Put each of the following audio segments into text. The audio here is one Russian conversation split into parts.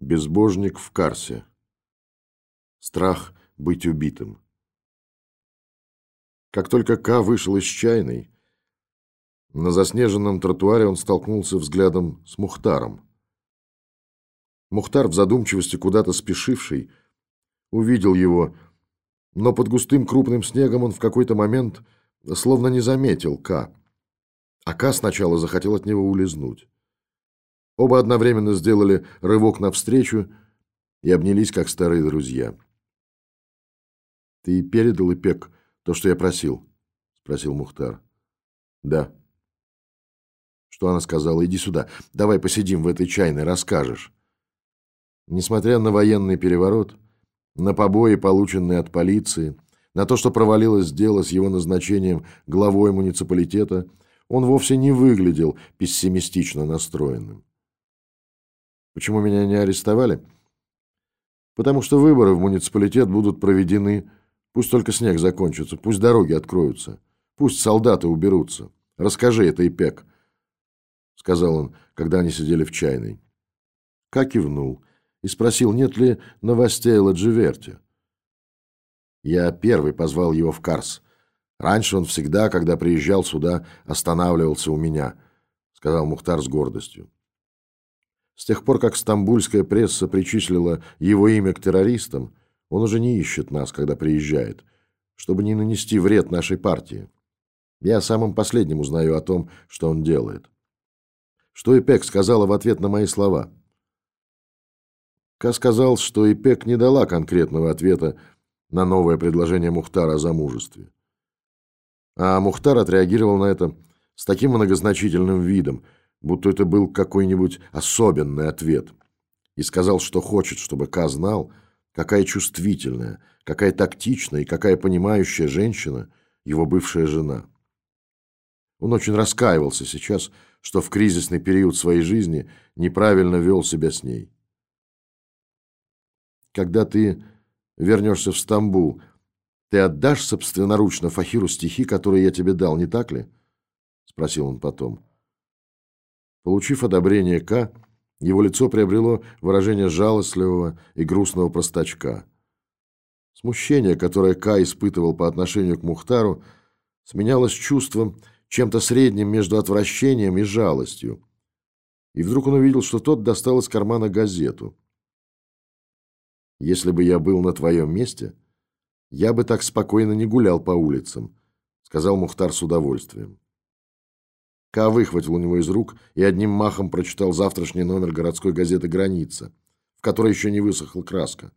Безбожник в Карсе. Страх быть убитым. Как только К вышел из чайной, на заснеженном тротуаре он столкнулся взглядом с Мухтаром. Мухтар, в задумчивости куда-то спешивший, увидел его, но под густым крупным снегом он в какой-то момент словно не заметил К. А К сначала захотел от него улизнуть. Оба одновременно сделали рывок навстречу и обнялись, как старые друзья. «Ты передал Ипек то, что я просил?» — спросил Мухтар. «Да». Что она сказала? «Иди сюда. Давай посидим в этой чайной, расскажешь». Несмотря на военный переворот, на побои, полученные от полиции, на то, что провалилось дело с его назначением главой муниципалитета, он вовсе не выглядел пессимистично настроенным. Почему меня не арестовали? Потому что выборы в муниципалитет будут проведены. Пусть только снег закончится, пусть дороги откроются, пусть солдаты уберутся. Расскажи это, Ипек, — сказал он, когда они сидели в чайной. Как кивнул и спросил, нет ли новостей о Ладживерте. Я первый позвал его в Карс. Раньше он всегда, когда приезжал сюда, останавливался у меня, — сказал Мухтар с гордостью. С тех пор, как стамбульская пресса причислила его имя к террористам, он уже не ищет нас, когда приезжает, чтобы не нанести вред нашей партии. Я самым последним узнаю о том, что он делает. Что Ипек сказала в ответ на мои слова? Ка сказал, что Ипек не дала конкретного ответа на новое предложение Мухтара о замужестве. А Мухтар отреагировал на это с таким многозначительным видом – будто это был какой-нибудь особенный ответ, и сказал, что хочет, чтобы Ка знал, какая чувствительная, какая тактичная и какая понимающая женщина его бывшая жена. Он очень раскаивался сейчас, что в кризисный период своей жизни неправильно вел себя с ней. Когда ты вернешься в Стамбул, ты отдашь собственноручно Фахиру стихи, которые я тебе дал, не так ли? Спросил он потом. Получив одобрение К, его лицо приобрело выражение жалостливого и грустного простачка. Смущение, которое К испытывал по отношению к Мухтару, сменялось чувством, чем-то средним между отвращением и жалостью. И вдруг он увидел, что тот достал из кармана газету. «Если бы я был на твоем месте, я бы так спокойно не гулял по улицам», сказал Мухтар с удовольствием. Ка выхватил у него из рук и одним махом прочитал завтрашний номер городской газеты «Граница», в которой еще не высохла краска.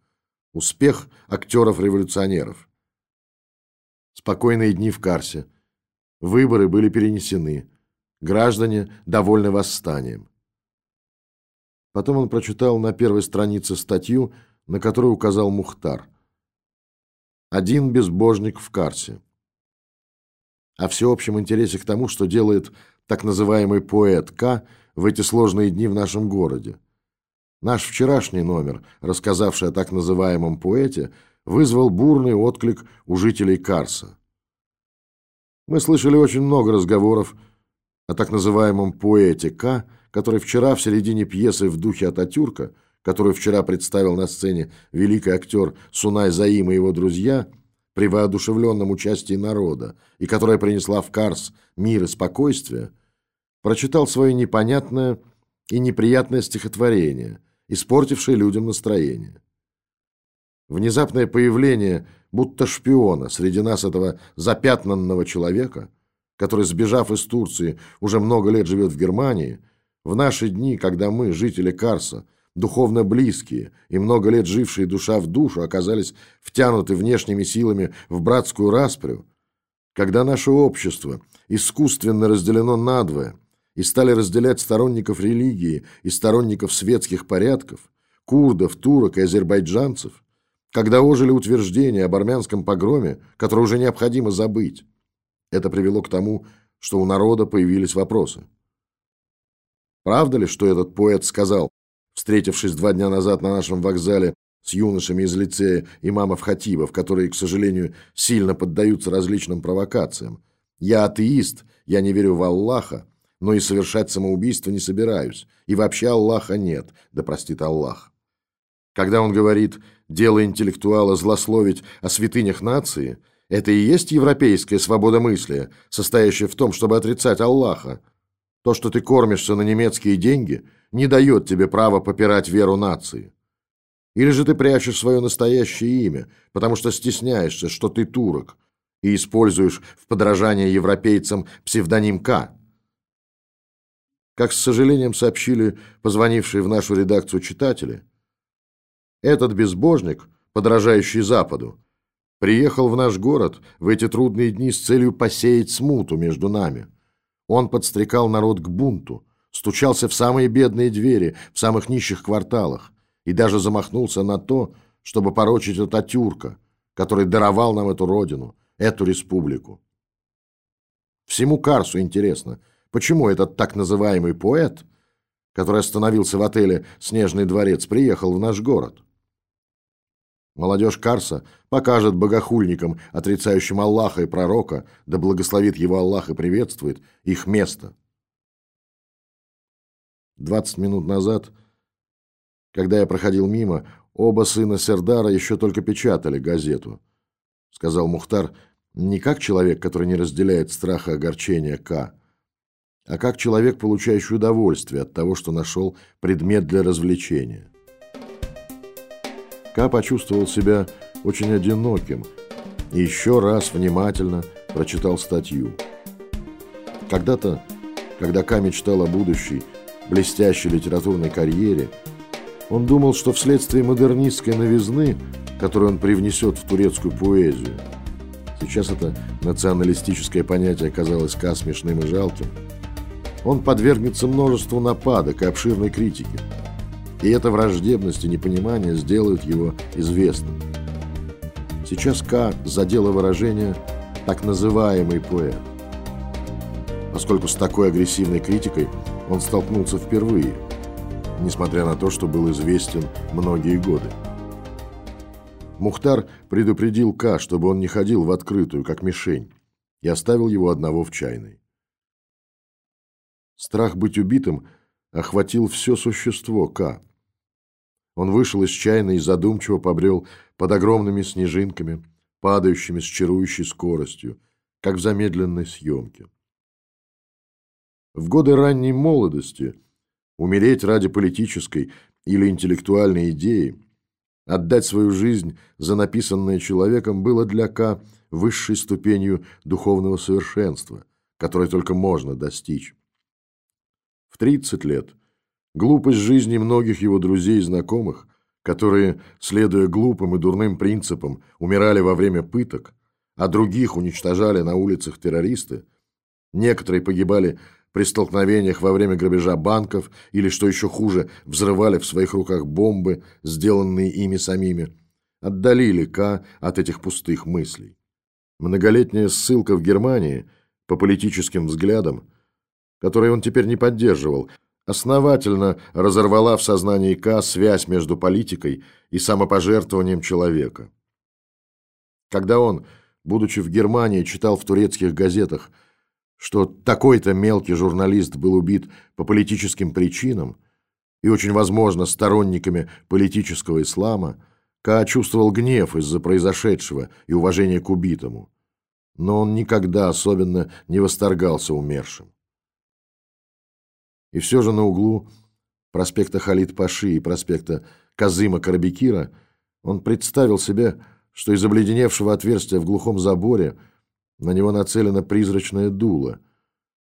Успех актеров-революционеров. Спокойные дни в Карсе. Выборы были перенесены. Граждане довольны восстанием. Потом он прочитал на первой странице статью, на которую указал Мухтар. «Один безбожник в Карсе». О всеобщем интересе к тому, что делает так называемый поэт К в эти сложные дни в нашем городе. Наш вчерашний номер, рассказавший о так называемом поэте, вызвал бурный отклик у жителей Карса. Мы слышали очень много разговоров о так называемом поэте К, который вчера в середине пьесы в духе Ататюрка, которую вчера представил на сцене великий актер Сунай Заим и его друзья – при воодушевленном участии народа и которая принесла в Карс мир и спокойствие, прочитал свое непонятное и неприятное стихотворение, испортившее людям настроение. Внезапное появление будто шпиона среди нас этого запятнанного человека, который, сбежав из Турции, уже много лет живет в Германии, в наши дни, когда мы, жители Карса, духовно близкие и много лет жившие душа в душу оказались втянуты внешними силами в братскую распрю, когда наше общество искусственно разделено надвое и стали разделять сторонников религии и сторонников светских порядков, курдов, турок и азербайджанцев, когда ожили утверждения об армянском погроме, которое уже необходимо забыть. Это привело к тому, что у народа появились вопросы. Правда ли, что этот поэт сказал встретившись два дня назад на нашем вокзале с юношами из лицея имамов-хатибов, которые, к сожалению, сильно поддаются различным провокациям. Я атеист, я не верю в Аллаха, но и совершать самоубийство не собираюсь. И вообще Аллаха нет, да простит Аллах. Когда он говорит «дело интеллектуала злословить о святынях нации», это и есть европейская свобода мысли, состоящая в том, чтобы отрицать Аллаха. То, что ты кормишься на немецкие деньги, не дает тебе права попирать веру нации. Или же ты прячешь свое настоящее имя, потому что стесняешься, что ты турок, и используешь в подражание европейцам псевдоним К. Как с сожалением сообщили позвонившие в нашу редакцию читатели, этот безбожник, подражающий Западу, приехал в наш город в эти трудные дни с целью посеять смуту между нами. Он подстрекал народ к бунту, стучался в самые бедные двери, в самых нищих кварталах, и даже замахнулся на то, чтобы порочить Ататюрка, который даровал нам эту родину, эту республику. Всему Карсу интересно – Почему этот так называемый поэт, который остановился в отеле «Снежный дворец», приехал в наш город? Молодежь Карса покажет богохульникам, отрицающим Аллаха и пророка, да благословит его Аллах и приветствует, их место. Двадцать минут назад, когда я проходил мимо, оба сына Сердара еще только печатали газету, сказал Мухтар, не как человек, который не разделяет страха огорчения К, а как человек, получающий удовольствие от того, что нашел предмет для развлечения. Ка почувствовал себя очень одиноким и еще раз внимательно прочитал статью. Когда-то, когда Ка мечтал о будущей, блестящей литературной карьере, он думал, что вследствие модернистской новизны, которую он привнесет в турецкую поэзию, сейчас это националистическое понятие казалось Ка смешным и жалким, он подвергнется множеству нападок и обширной критики. И эта враждебность и непонимание сделают его известным. Сейчас К задело выражение «так называемый поэт», поскольку с такой агрессивной критикой он столкнулся впервые, несмотря на то, что был известен многие годы. Мухтар предупредил К, чтобы он не ходил в открытую, как мишень, и оставил его одного в чайной. Страх быть убитым охватил все существо К. Он вышел из чайной и задумчиво побрел под огромными снежинками, падающими с чарующей скоростью, как в замедленной съемке. В годы ранней молодости умереть ради политической или интеллектуальной идеи, отдать свою жизнь за написанное человеком было для К высшей ступенью духовного совершенства, которой только можно достичь. В 30 лет глупость жизни многих его друзей и знакомых, которые, следуя глупым и дурным принципам, умирали во время пыток, а других уничтожали на улицах террористы, некоторые погибали при столкновениях во время грабежа банков или, что еще хуже, взрывали в своих руках бомбы, сделанные ими самими, отдалили К от этих пустых мыслей. Многолетняя ссылка в Германии по политическим взглядам который он теперь не поддерживал, основательно разорвала в сознании К связь между политикой и самопожертвованием человека. Когда он, будучи в Германии, читал в турецких газетах, что такой-то мелкий журналист был убит по политическим причинам и, очень возможно, сторонниками политического ислама, Ка чувствовал гнев из-за произошедшего и уважение к убитому. Но он никогда особенно не восторгался умершим. И все же на углу проспекта Халид-Паши и проспекта Казыма Карабекира он представил себе, что из обледеневшего отверстия в глухом заборе на него нацелено призрачное дуло,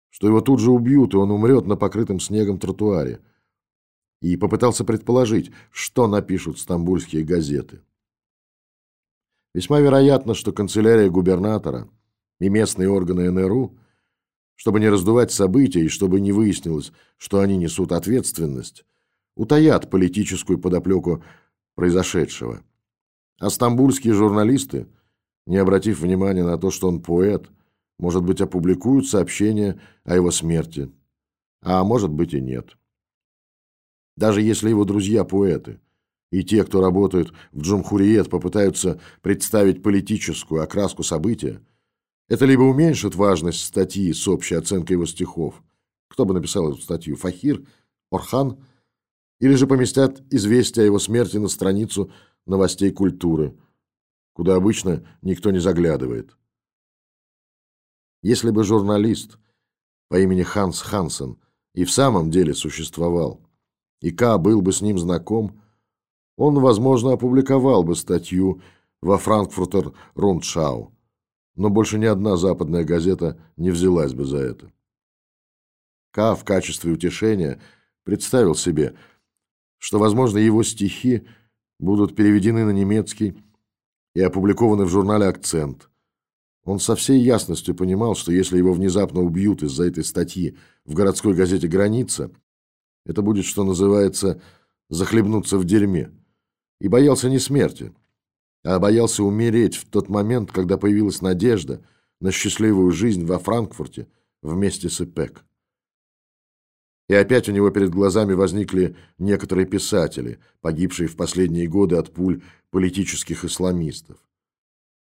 что его тут же убьют, и он умрет на покрытом снегом тротуаре. И попытался предположить, что напишут стамбульские газеты. Весьма вероятно, что канцелярия губернатора и местные органы НРУ – чтобы не раздувать события и чтобы не выяснилось, что они несут ответственность, утаят политическую подоплеку произошедшего. А стамбульские журналисты, не обратив внимания на то, что он поэт, может быть, опубликуют сообщение о его смерти, а может быть и нет. Даже если его друзья поэты и те, кто работают в Джумхуриет, попытаются представить политическую окраску события, это либо уменьшит важность статьи с общей оценкой его стихов. Кто бы написал эту статью? Фахир? Орхан? Или же поместят известие о его смерти на страницу новостей культуры, куда обычно никто не заглядывает. Если бы журналист по имени Ханс Хансен и в самом деле существовал, и К был бы с ним знаком, он, возможно, опубликовал бы статью во Франкфуртер Рундшау, но больше ни одна западная газета не взялась бы за это. К в качестве утешения представил себе, что, возможно, его стихи будут переведены на немецкий и опубликованы в журнале «Акцент». Он со всей ясностью понимал, что если его внезапно убьют из-за этой статьи в городской газете «Граница», это будет, что называется, захлебнуться в дерьме. И боялся не смерти, а боялся умереть в тот момент, когда появилась надежда на счастливую жизнь во Франкфурте вместе с ИПЕК. И опять у него перед глазами возникли некоторые писатели, погибшие в последние годы от пуль политических исламистов.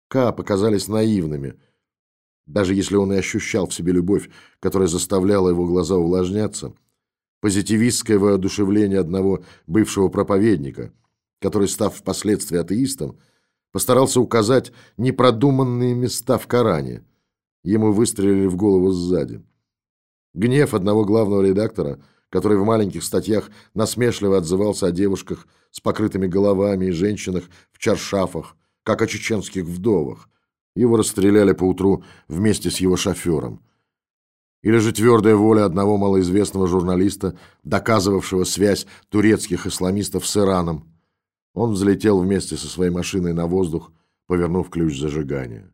К показались наивными, даже если он и ощущал в себе любовь, которая заставляла его глаза увлажняться, позитивистское воодушевление одного бывшего проповедника, который, став впоследствии атеистом, постарался указать непродуманные места в Коране. Ему выстрелили в голову сзади. Гнев одного главного редактора, который в маленьких статьях насмешливо отзывался о девушках с покрытыми головами и женщинах в чаршафах, как о чеченских вдовах. Его расстреляли поутру вместе с его шофером. Или же твердая воля одного малоизвестного журналиста, доказывавшего связь турецких исламистов с Ираном. Он взлетел вместе со своей машиной на воздух, повернув ключ зажигания.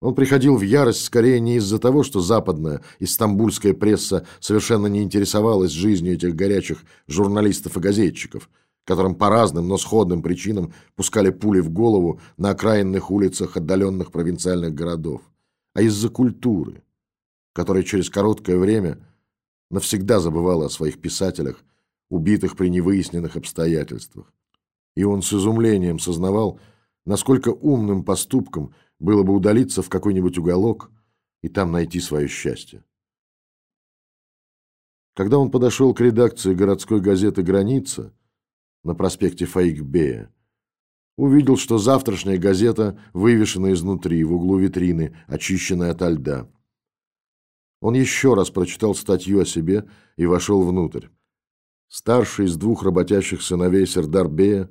Он приходил в ярость скорее не из-за того, что западная истамбульская пресса совершенно не интересовалась жизнью этих горячих журналистов и газетчиков, которым по разным, но сходным причинам пускали пули в голову на окраинных улицах отдаленных провинциальных городов, а из-за культуры, которая через короткое время навсегда забывала о своих писателях, убитых при невыясненных обстоятельствах. И он с изумлением сознавал, насколько умным поступком – было бы удалиться в какой-нибудь уголок и там найти свое счастье. Когда он подошел к редакции городской газеты «Граница» на проспекте Фаикбея, увидел, что завтрашняя газета вывешена изнутри, в углу витрины, очищенная ото льда. Он еще раз прочитал статью о себе и вошел внутрь. Старший из двух работящих сыновей Сердарбея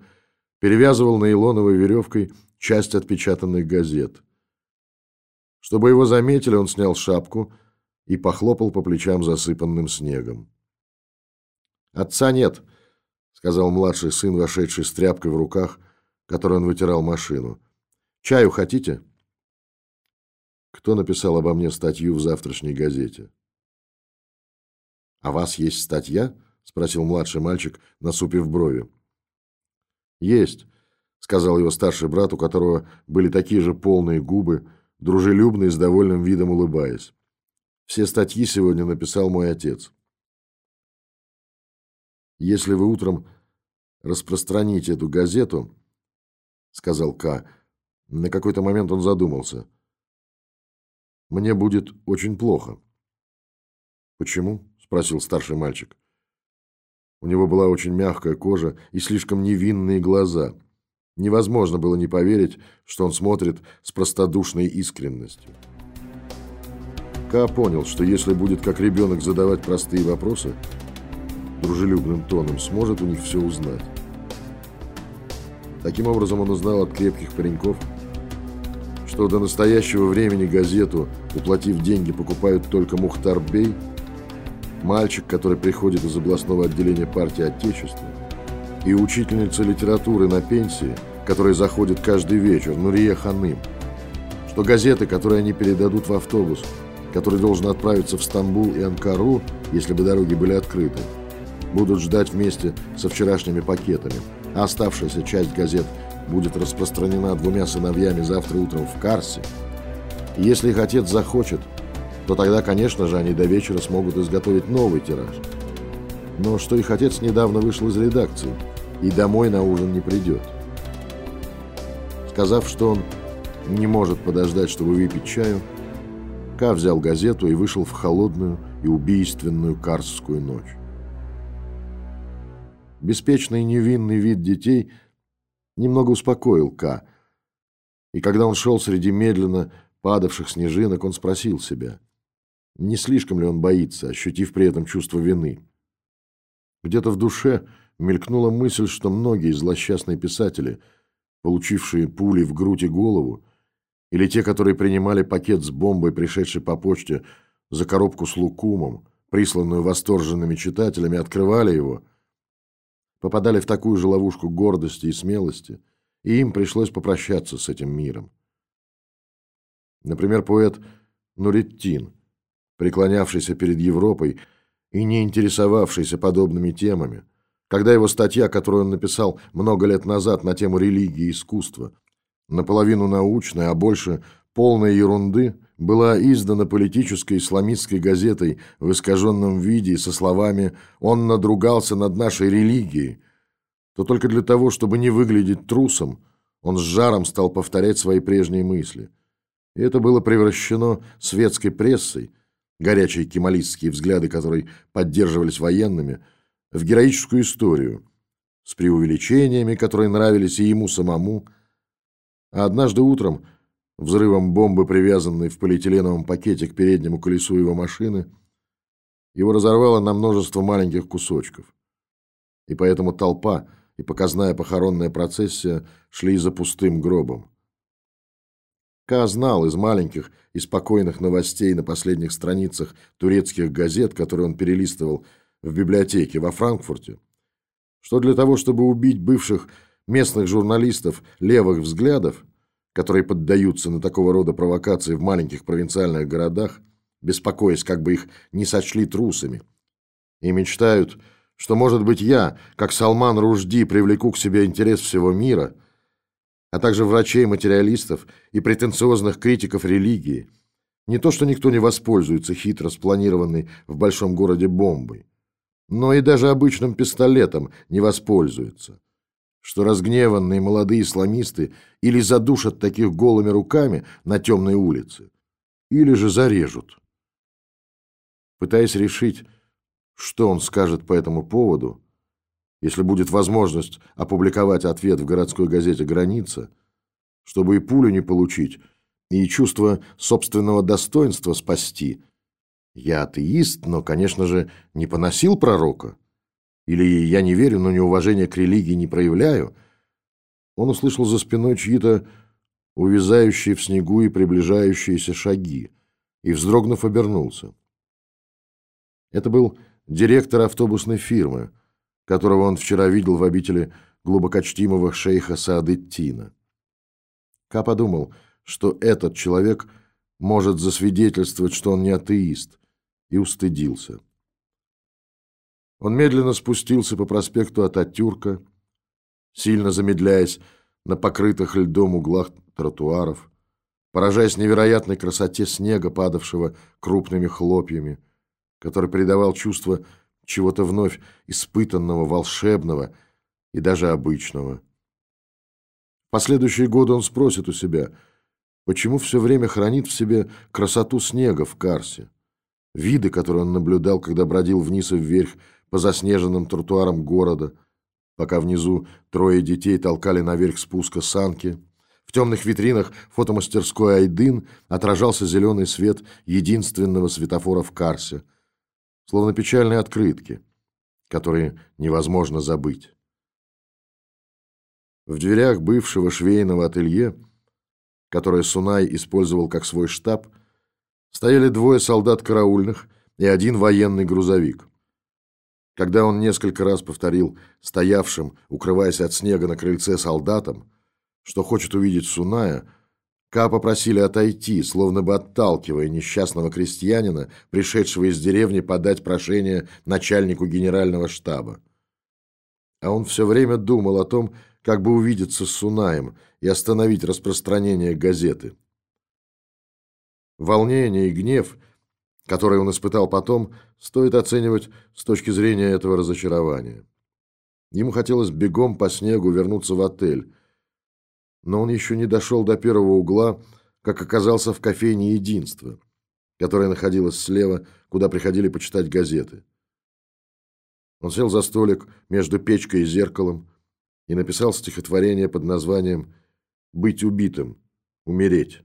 перевязывал наилоновой веревкой часть отпечатанных газет. Чтобы его заметили, он снял шапку и похлопал по плечам засыпанным снегом. «Отца нет», — сказал младший сын, вошедший с тряпкой в руках, которой он вытирал машину. «Чаю хотите?» «Кто написал обо мне статью в завтрашней газете?» «А вас есть статья?» — спросил младший мальчик, насупив брови. «Есть сказал его старший брат, у которого были такие же полные губы, дружелюбный с довольным видом улыбаясь. Все статьи сегодня написал мой отец. Если вы утром распространите эту газету, сказал К. На какой-то момент он задумался. Мне будет очень плохо. Почему? спросил старший мальчик. У него была очень мягкая кожа и слишком невинные глаза. Невозможно было не поверить, что он смотрит с простодушной искренностью. Ка понял, что если будет как ребенок задавать простые вопросы, дружелюбным тоном сможет у них все узнать. Таким образом он узнал от крепких пареньков, что до настоящего времени газету, уплатив деньги, покупают только Мухтар Бей, мальчик, который приходит из областного отделения партии Отечества, и учительница литературы на пенсии – который заходит каждый вечер, Нурия Ханым, что газеты, которые они передадут в автобус, который должен отправиться в Стамбул и Анкару, если бы дороги были открыты, будут ждать вместе со вчерашними пакетами, а оставшаяся часть газет будет распространена двумя сыновьями завтра утром в Карсе. Если их отец захочет, то тогда, конечно же, они до вечера смогут изготовить новый тираж. Но что их отец недавно вышел из редакции и домой на ужин не придет. Сказав, что он не может подождать, чтобы выпить чаю, Ка взял газету и вышел в холодную и убийственную карсскую ночь. Беспечный невинный вид детей немного успокоил К. И когда он шел среди медленно падавших снежинок, он спросил себя, не слишком ли он боится, ощутив при этом чувство вины. Где-то в душе мелькнула мысль, что многие злосчастные писатели, получившие пули в грудь и голову, или те, которые принимали пакет с бомбой, пришедший по почте за коробку с лукумом, присланную восторженными читателями, открывали его, попадали в такую же ловушку гордости и смелости, и им пришлось попрощаться с этим миром. Например, поэт Нуреттин, преклонявшийся перед Европой и не интересовавшийся подобными темами, когда его статья, которую он написал много лет назад на тему религии и искусства, наполовину научная, а больше полной ерунды, была издана политической исламистской газетой в искаженном виде со словами «Он надругался над нашей религией», то только для того, чтобы не выглядеть трусом, он с жаром стал повторять свои прежние мысли. И это было превращено светской прессой, горячие кемалистские взгляды которой поддерживались военными, в героическую историю, с преувеличениями, которые нравились и ему самому. А однажды утром, взрывом бомбы, привязанной в полиэтиленовом пакете к переднему колесу его машины, его разорвало на множество маленьких кусочков. И поэтому толпа и показная похоронная процессия шли за пустым гробом. Ка знал из маленьких и спокойных новостей на последних страницах турецких газет, которые он перелистывал в библиотеке во Франкфурте, что для того, чтобы убить бывших местных журналистов левых взглядов, которые поддаются на такого рода провокации в маленьких провинциальных городах, беспокоясь, как бы их не сочли трусами, и мечтают, что, может быть, я, как Салман Ружди, привлеку к себе интерес всего мира, а также врачей-материалистов и претенциозных критиков религии, не то, что никто не воспользуется хитро спланированной в большом городе бомбой, но и даже обычным пистолетом не воспользуется. Что разгневанные молодые исламисты или задушат таких голыми руками на темной улице, или же зарежут. Пытаясь решить, что он скажет по этому поводу, если будет возможность опубликовать ответ в городской газете «Граница», чтобы и пулю не получить, и чувство собственного достоинства спасти – я атеист, но, конечно же, не поносил пророка. Или я не верю, но неуважения к религии не проявляю. Он услышал за спиной чьи-то увязающие в снегу и приближающиеся шаги, и, вздрогнув, обернулся. Это был директор автобусной фирмы, которого он вчера видел в обители глубокочтимого шейха Саадеттина. Ка подумал, что этот человек может засвидетельствовать, что он не атеист, и устыдился. Он медленно спустился по проспекту Ататюрка, сильно замедляясь на покрытых льдом углах тротуаров, поражаясь невероятной красоте снега, падавшего крупными хлопьями, который придавал чувство чего-то вновь испытанного, волшебного и даже обычного. В последующие годы он спросит у себя, почему все время хранит в себе красоту снега в Карсе. Виды, которые он наблюдал, когда бродил вниз и вверх по заснеженным тротуарам города, пока внизу трое детей толкали наверх спуска санки. В темных витринах фотомастерской «Айдын» отражался зеленый свет единственного светофора в Карсе, словно печальные открытки, которые невозможно забыть. В дверях бывшего швейного ателье, которое Сунай использовал как свой штаб, стояли двое солдат караульных и один военный грузовик. Когда он несколько раз повторил стоявшим, укрываясь от снега на крыльце солдатам, что хочет увидеть Суная, Ка попросили отойти, словно бы отталкивая несчастного крестьянина, пришедшего из деревни подать прошение начальнику генерального штаба. А он все время думал о том, как бы увидеться с Сунаем и остановить распространение газеты. Волнение и гнев, которые он испытал потом, стоит оценивать с точки зрения этого разочарования. Ему хотелось бегом по снегу вернуться в отель, но он еще не дошел до первого угла, как оказался в кофейне «Единство», которая находилась слева, куда приходили почитать газеты. Он сел за столик между печкой и зеркалом и написал стихотворение под названием «Быть убитым, умереть».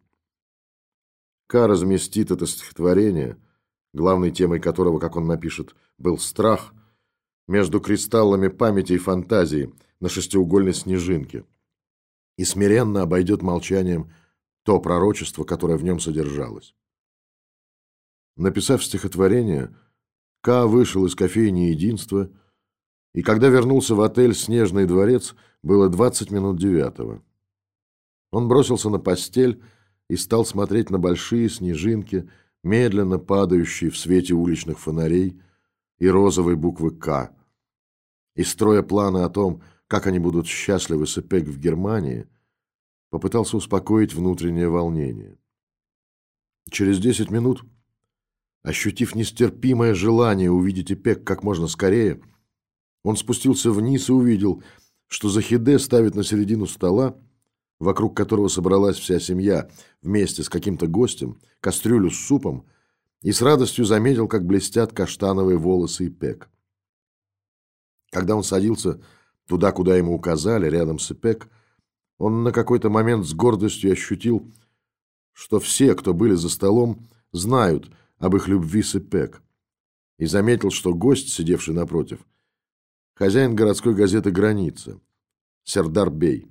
Ка разместит это стихотворение, главной темой которого, как он напишет, был страх, между кристаллами памяти и фантазии на шестиугольной снежинке и смиренно обойдет молчанием то пророчество, которое в нем содержалось. Написав стихотворение, Ка вышел из кофейни «Единство», и когда вернулся в отель «Снежный дворец», было 20 минут девятого. Он бросился на постель и стал смотреть на большие снежинки, медленно падающие в свете уличных фонарей и розовой буквы «К». И строя планы о том, как они будут счастливы с ЭПЕК в Германии, попытался успокоить внутреннее волнение. Через 10 минут Ощутив нестерпимое желание увидеть Ипек как можно скорее, он спустился вниз и увидел, что Захиде ставит на середину стола, вокруг которого собралась вся семья вместе с каким-то гостем, кастрюлю с супом, и с радостью заметил, как блестят каштановые волосы Ипек. Когда он садился туда, куда ему указали, рядом с Ипек, он на какой-то момент с гордостью ощутил, что все, кто были за столом, знают – об их любви с Эпек и заметил, что гость, сидевший напротив, хозяин городской газеты «Граница», Сердар Бей.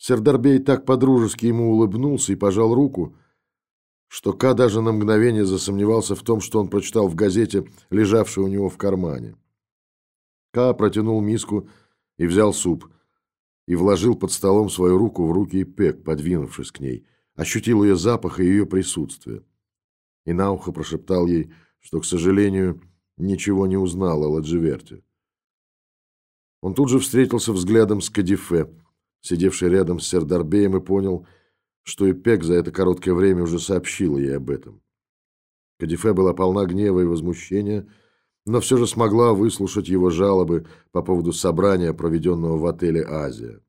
Сердар Бей так подружески ему улыбнулся и пожал руку, что Ка даже на мгновение засомневался в том, что он прочитал в газете, лежавшей у него в кармане. Ка протянул миску и взял суп, и вложил под столом свою руку в руки Пек, подвинувшись к ней, ощутил ее запах и ее присутствие и на ухо прошептал ей, что, к сожалению, ничего не узнал о Ладживерте. Он тут же встретился взглядом с Кадифе, сидевшей рядом с Сердарбеем, и понял, что и Пек за это короткое время уже сообщила ей об этом. Кадифе была полна гнева и возмущения, но все же смогла выслушать его жалобы по поводу собрания, проведенного в отеле «Азия».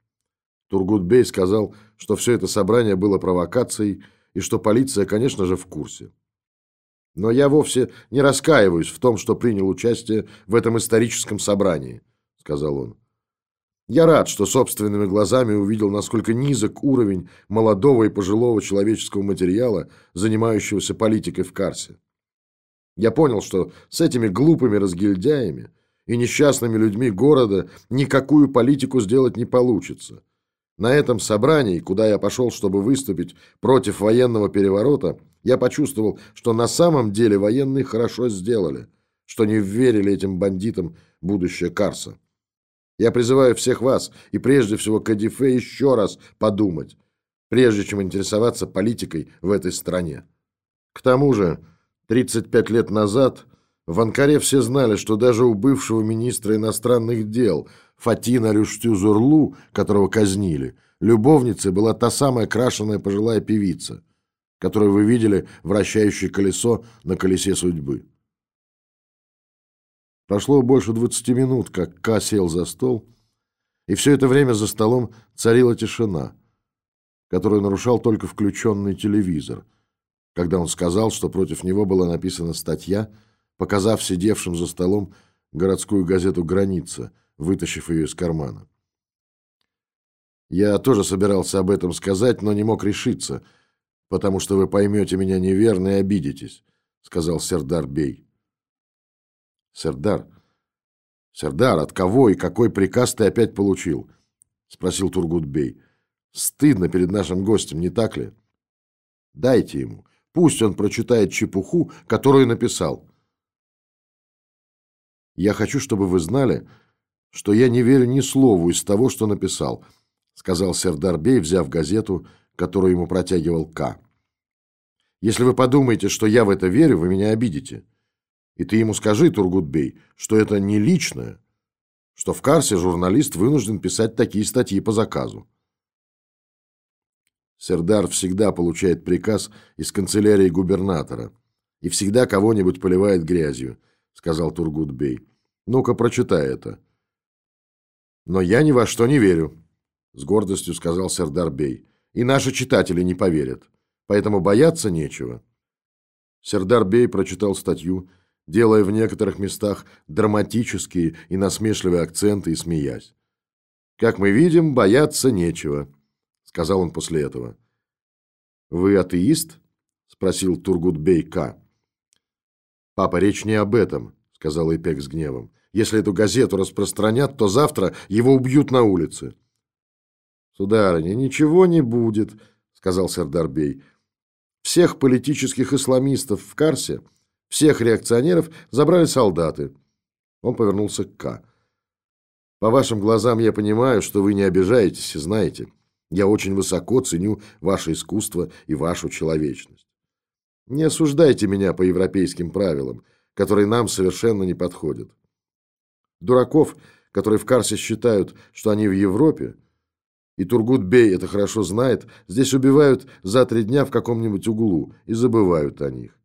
Тургутбей сказал, что все это собрание было провокацией и что полиция, конечно же, в курсе. Но я вовсе не раскаиваюсь в том, что принял участие в этом историческом собрании, сказал он. Я рад, что собственными глазами увидел, насколько низок уровень молодого и пожилого человеческого материала, занимающегося политикой в Карсе. Я понял, что с этими глупыми разгильдяями и несчастными людьми города никакую политику сделать не получится. На этом собрании, куда я пошел, чтобы выступить против военного переворота, я почувствовал, что на самом деле военные хорошо сделали, что не верили этим бандитам будущее Карса. Я призываю всех вас, и прежде всего Кадифе, еще раз подумать, прежде чем интересоваться политикой в этой стране. К тому же, 35 лет назад в Анкаре все знали, что даже у бывшего министра иностранных дел Фатина Рюштю-Зурлу, которого казнили, любовницей была та самая крашеная пожилая певица, которую вы видели вращающее колесо на колесе судьбы. Прошло больше 20 минут, как Ка сел за стол, и все это время за столом царила тишина, которую нарушал только включенный телевизор, когда он сказал, что против него была написана статья – показав сидевшим за столом городскую газету «Граница», вытащив ее из кармана. Я тоже собирался об этом сказать, но не мог решиться, потому что вы поймете меня неверно и обидитесь, сказал Сердар Бей. Сердар? Сердар, от кого и какой приказ ты опять получил? Спросил Тургут Бей. Стыдно перед нашим гостем, не так ли? Дайте ему. Пусть он прочитает чепуху, которую написал. Я хочу, чтобы вы знали, что я не верю ни слову из того, что написал, сказал Сердар Бей, взяв газету, которую ему протягивал К. Если вы подумаете, что я в это верю, вы меня обидите. И ты ему скажи, Тургутбей, что это не личное, что в Карсе журналист вынужден писать такие статьи по заказу. Сердар всегда получает приказ из канцелярии губернатора и всегда кого-нибудь поливает грязью. — сказал Тургут-бей. «Ну-ка, прочитай это». «Но я ни во что не верю», — с гордостью сказал Сердар-бей. «И наши читатели не поверят. Поэтому бояться нечего». Сердар-бей прочитал статью, делая в некоторых местах драматические и насмешливые акценты и смеясь. «Как мы видим, бояться нечего», — сказал он после этого. «Вы атеист?» — спросил Тургутбей К. «Папа, речь не об этом», — сказал Ипек с гневом. «Если эту газету распространят, то завтра его убьют на улице». «Сударыня, ничего не будет», — сказал Сердарбей. «Всех политических исламистов в Карсе, всех реакционеров забрали солдаты». Он повернулся к К. «По вашим глазам я понимаю, что вы не обижаетесь и знаете. Я очень высоко ценю ваше искусство и вашу человечность. Не осуждайте меня по европейским правилам, которые нам совершенно не подходят. Дураков, которые в Карсе считают, что они в Европе, и Тургут-бей это хорошо знает, здесь убивают за три дня в каком-нибудь углу и забывают о них.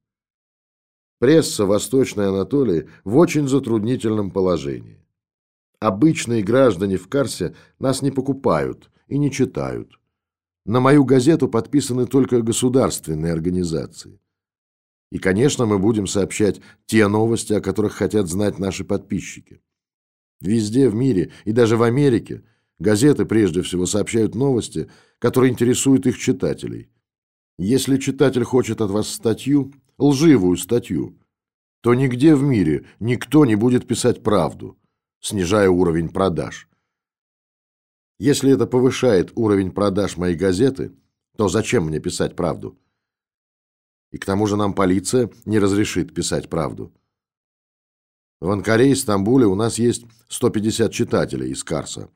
Пресса Восточной Анатолии в очень затруднительном положении. Обычные граждане в Карсе нас не покупают и не читают. На мою газету подписаны только государственные организации. И, конечно, мы будем сообщать те новости, о которых хотят знать наши подписчики. Везде в мире и даже в Америке – Газеты прежде всего сообщают новости, которые интересуют их читателей. Если читатель хочет от вас статью, лживую статью, то нигде в мире никто не будет писать правду, снижая уровень продаж. Если это повышает уровень продаж моей газеты, то зачем мне писать правду? И к тому же нам полиция не разрешит писать правду. В Анкаре и Стамбуле у нас есть 150 читателей из Карса.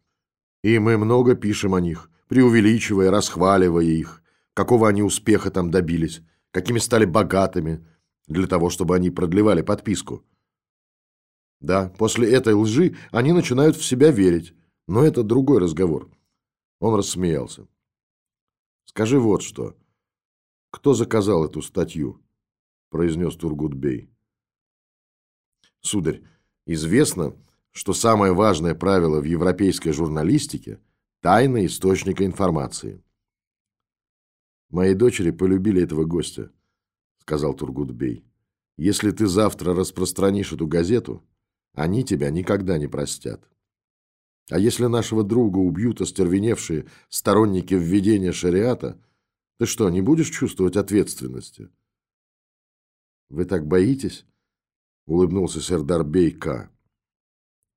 И мы много пишем о них, преувеличивая, расхваливая их, какого они успеха там добились, какими стали богатыми, для того, чтобы они продлевали подписку. Да, после этой лжи они начинают в себя верить, но это другой разговор. Он рассмеялся. Скажи вот что. Кто заказал эту статью? произнес Тургутбей. Сударь, известно, что самое важное правило в европейской журналистике – тайна источника информации. «Мои дочери полюбили этого гостя», – сказал Тургутбей. «Если ты завтра распространишь эту газету, они тебя никогда не простят. А если нашего друга убьют остервеневшие сторонники введения шариата, ты что, не будешь чувствовать ответственности?» «Вы так боитесь?» – улыбнулся Сердар Бейка.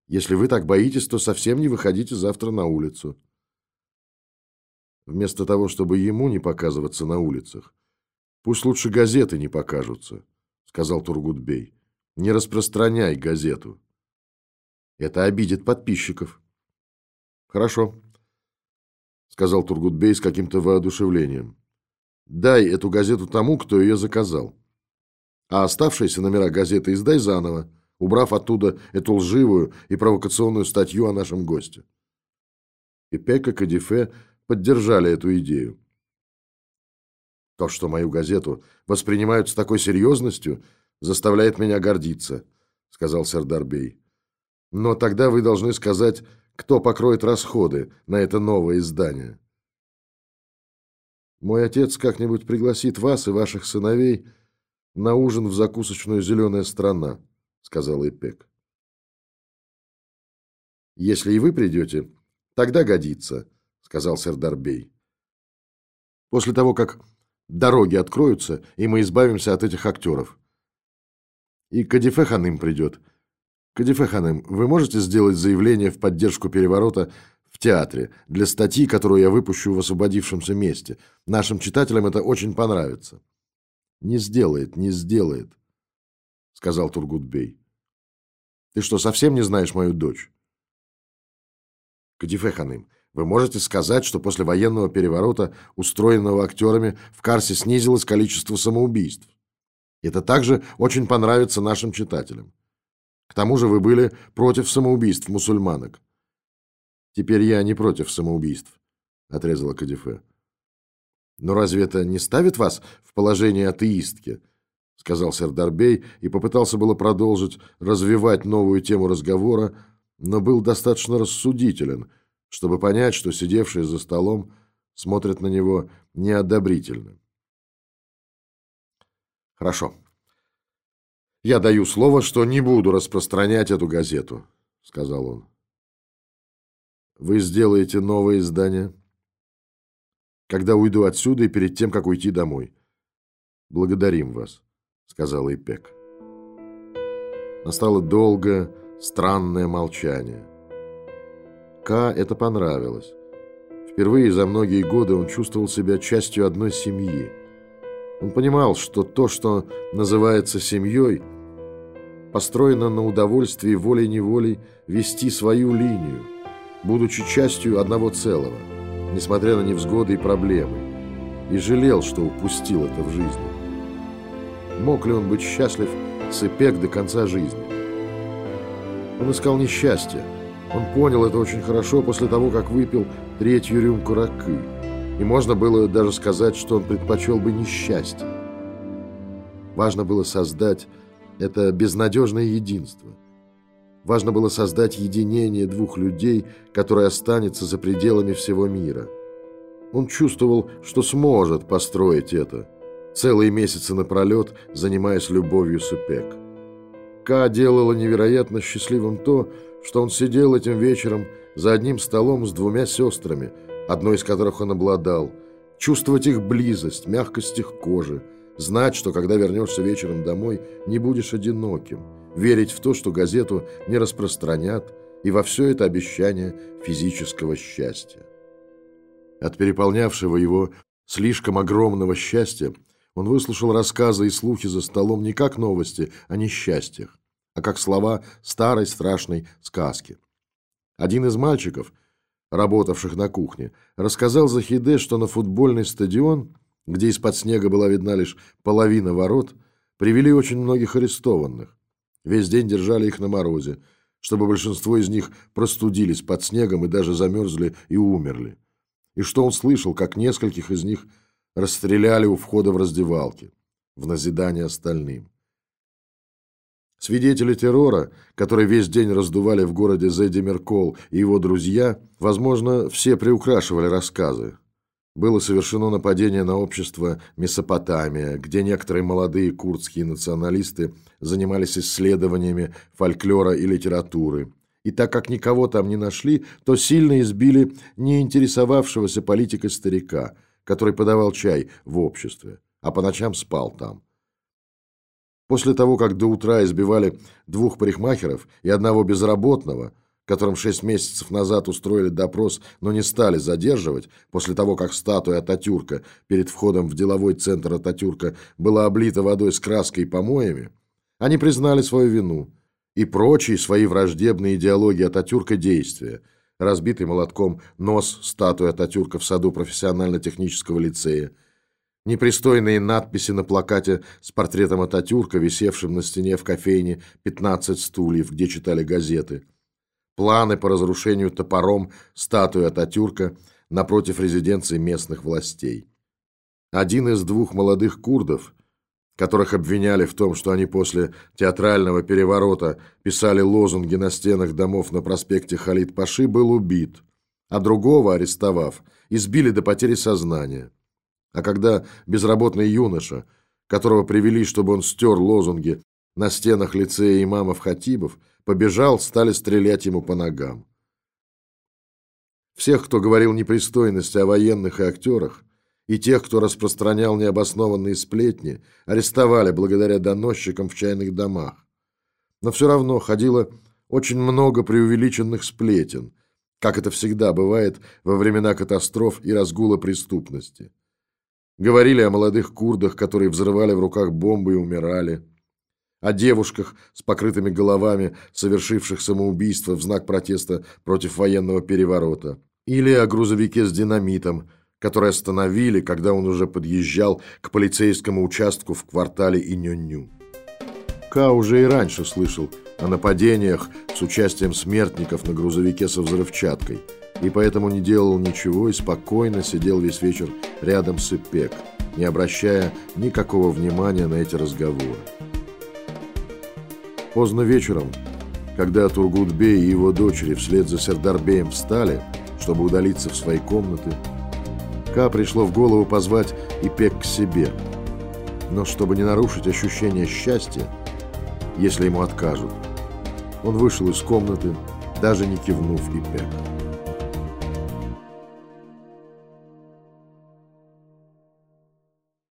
Если вы так боитесь, то совсем не выходите завтра на улицу. Вместо того, чтобы ему не показываться на улицах, пусть лучше газеты не покажутся, сказал Тургутбей. Не распространяй газету. Это обидит подписчиков. Хорошо, сказал Тургутбей с каким-то воодушевлением. Дай эту газету тому, кто ее заказал. А оставшиеся номера газеты издай заново убрав оттуда эту лживую и провокационную статью о нашем госте. И Пека Кадифе поддержали эту идею. То, что мою газету воспринимают с такой серьезностью, заставляет меня гордиться, сказал Сердарбей. Но тогда вы должны сказать, кто покроет расходы на это новое издание. Мой отец как-нибудь пригласит вас и ваших сыновей на ужин в закусочную «Зеленая страна», сказал Ипек. Если и вы придете, тогда годится, сказал Сердарбей. После того, как дороги откроются, и мы избавимся от этих актеров. И Кадифе Ханым придет. Кадифе Ханым, вы можете сделать заявление в поддержку переворота в театре для статьи, которую я выпущу в освободившемся месте. Нашим читателям это очень понравится. Не сделает, не сделает, сказал Тургутбей. Ты что, совсем не знаешь мою дочь? Кадифе Ханым, вы можете сказать, что после военного переворота, устроенного актерами, в Карсе снизилось количество самоубийств. Это также очень понравится нашим читателям. К тому же вы были против самоубийств мусульманок. Теперь я не против самоубийств, отрезала Кадифе. Но разве это не ставит вас в положение атеистки? — сказал Сердарбей и попытался было продолжить развивать новую тему разговора, но был достаточно рассудителен, чтобы понять, что сидевшие за столом смотрят на него неодобрительно. «Хорошо. «Я даю слово, что не буду распространять эту газету», — сказал он. «Вы сделаете новое издание, когда уйду отсюда и перед тем, как уйти домой. Благодарим вас», — сказала Ипек. Настало долгое, странное молчание. Ка это понравилось. Впервые за многие годы он чувствовал себя частью одной семьи. Он понимал, что то, что называется семьей, построено на удовольствии волей-неволей вести свою линию, будучи частью одного целого, несмотря на невзгоды и проблемы, и жалел, что упустил это в жизни. Мог ли он быть счастлив с до конца жизни? Он искал несчастья, он понял это очень хорошо после того, как выпил третью рюмку ракы. И можно было даже сказать, что он предпочел бы несчастье. Важно было создать это безнадежное единство. Важно было создать единение двух людей, которое останется за пределами всего мира. Он чувствовал, что сможет построить это, целые месяцы напролет, занимаясь любовью с Ипек. Ка делала невероятно счастливым то, что он сидел этим вечером за одним столом с двумя сестрами, одной из которых он обладал, чувствовать их близость, мягкость их кожи, знать, что когда вернешься вечером домой, не будешь одиноким, верить в то, что газету не распространят, и во все это обещание физического счастья. От переполнявшего его слишком огромного счастья он выслушал рассказы и слухи за столом не как новости о несчастьях, а как слова старой страшной сказки. Один из мальчиков, работавших на кухне, рассказал Захиде, что на футбольный стадион, где из-под снега была видна лишь половина ворот, привели очень многих арестованных. Весь день держали их на морозе, чтобы большинство из них простудились под снегом и даже замерзли и умерли. И что он слышал, как нескольких из них расстреляли у входа в раздевалки, в назидание остальным. Свидетели террора, которые весь день раздували в городе Зедди Меркол и его друзья, возможно, все приукрашивали рассказы. Было совершено нападение на общество Месопотамия, где некоторые молодые курдские националисты занимались исследованиями фольклора и литературы. И так как никого там не нашли, то сильно избили не интересовавшегося политикой старика, который подавал чай в обществе, а по ночам спал там. После того, как до утра избивали двух парикмахеров и одного безработного, которым шесть месяцев назад устроили допрос, но не стали задерживать, после того, как статуя Ататюрка перед входом в деловой центр Ататюрка была облита водой с краской и помоями, они признали свою вину и прочие свои враждебные идеологии Ататюрка действия, разбитый молотком нос статуи Ататюрка в саду профессионально-технического лицея, Непристойные надписи на плакате с портретом Ататюрка, висевшим на стене в кофейне «15 стульев», где читали газеты. Планы по разрушению топором статуи Ататюрка напротив резиденции местных властей. Один из двух молодых курдов, которых обвиняли в том, что они после театрального переворота писали лозунги на стенах домов на проспекте Халид-Паши, был убит, а другого, арестовав, избили до потери сознания. А когда безработный юноша, которого привели, чтобы он стер лозунги на стенах лицея имамов-хатибов, побежал, стали стрелять ему по ногам. Всех, кто говорил непристойности о военных и актерах, и тех, кто распространял необоснованные сплетни, арестовали благодаря доносчикам в чайных домах. Но все равно ходило очень много преувеличенных сплетен, как это всегда бывает во времена катастроф и разгула преступности. Говорили о молодых курдах, которые взрывали в руках бомбы и умирали. О девушках с покрытыми головами, совершивших самоубийство в знак протеста против военного переворота. Или о грузовике с динамитом, который остановили, когда он уже подъезжал к полицейскому участку в квартале Иньонню. Ка уже и раньше слышал о нападениях с участием смертников на грузовике со взрывчаткой – и поэтому не делал ничего и спокойно сидел весь вечер рядом с Ипек, не обращая никакого внимания на эти разговоры. Поздно вечером, когда Тургутбей и его дочери вслед за Сердарбеем встали, чтобы удалиться в свои комнаты, Ка пришло в голову позвать Ипек к себе. Но чтобы не нарушить ощущение счастья, если ему откажут. Он вышел из комнаты, даже не кивнув Ипек.